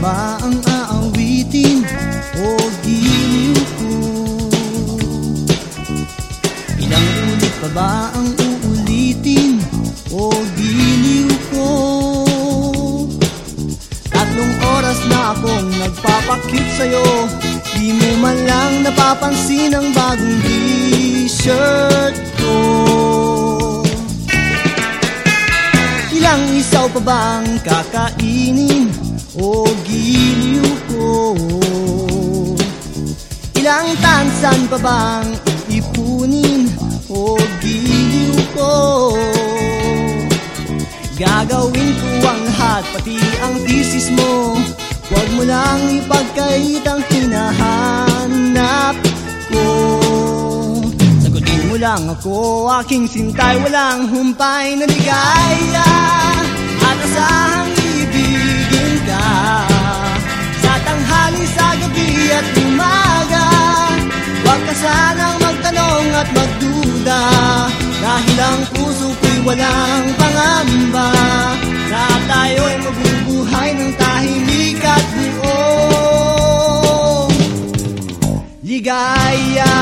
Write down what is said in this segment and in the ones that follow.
ba ang aawitin? O giliw ko? Ilang ulit pa ba ang uulitin? O giliw ko? Tatlong oras na akong nagpapakit sa'yo. Di mo man lang napapansin ang bagong t-shirt ko. Ilang isaw pa bang kakainin o giliw ko? Ilang tansan pa bang ipunin o giliw ko? Gagawin ko ang lahat, pati ang thesis mo Huwag mo lang ipagkait ang hinahanap ko Sagutin mo lang ako, aking sintay Walang humpay na ligaya At asahang walang pangamba. Na tayo'y mabubuhay ng tahimik at buong Ligaya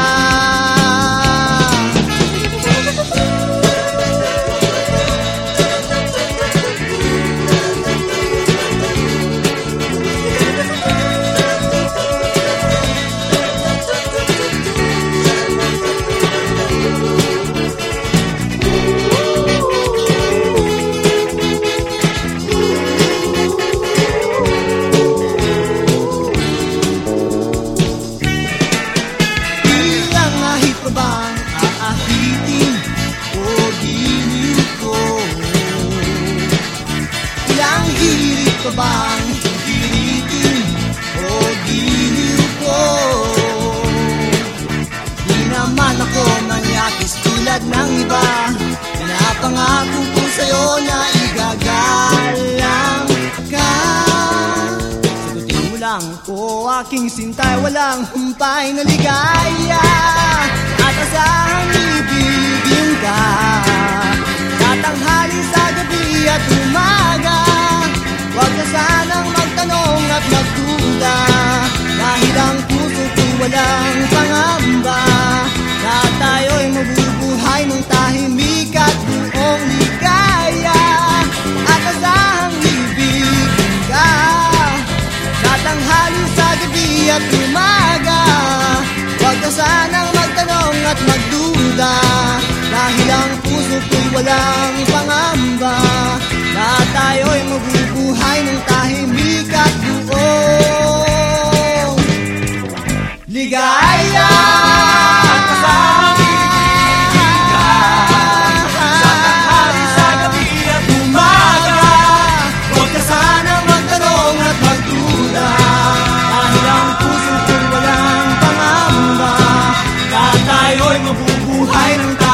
pa bang hiritin o giliw ko? Di naman ako manyakis tulad ng iba. Pinapangako ko sa'yo na igagalang lang ko aking sintay Walang humpay na ligaya. At asahang at umaga. Huwag ka sanang magtanong at magduda. Dahil ang puso ko'y walang pangamba. Na tayo'y mabubuhay ng tahimik at buong Ligaya! 还，我们不哭还能打？